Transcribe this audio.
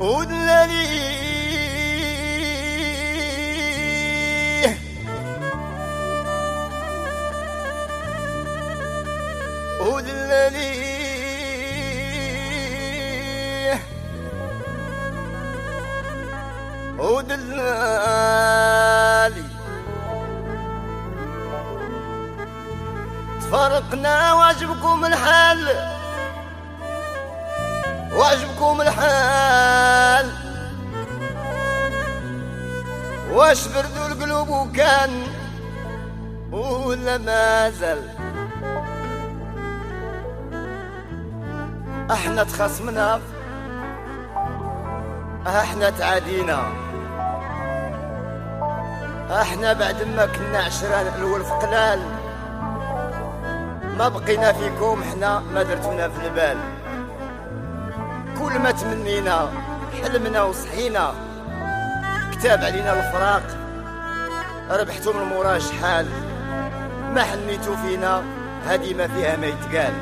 ودلالي ودلالي ودلالي تفرقنا واجبكم الحال واجبكم الحال واش بردوا القلوب وكان ولا ما زال. إحنا تخاصمنا إحنا تعادينا. إحنا بعد ما كنا عشرة الولف قلال. ما بقينا فيكم إحنا ما درتونا في البال. كل ما تمنينا حلمنا وصحينا. كتاب علينا الفراق. ربحتم المورا شحال ما حنيتو فينا؟ هادي ما فيها ما يتقال.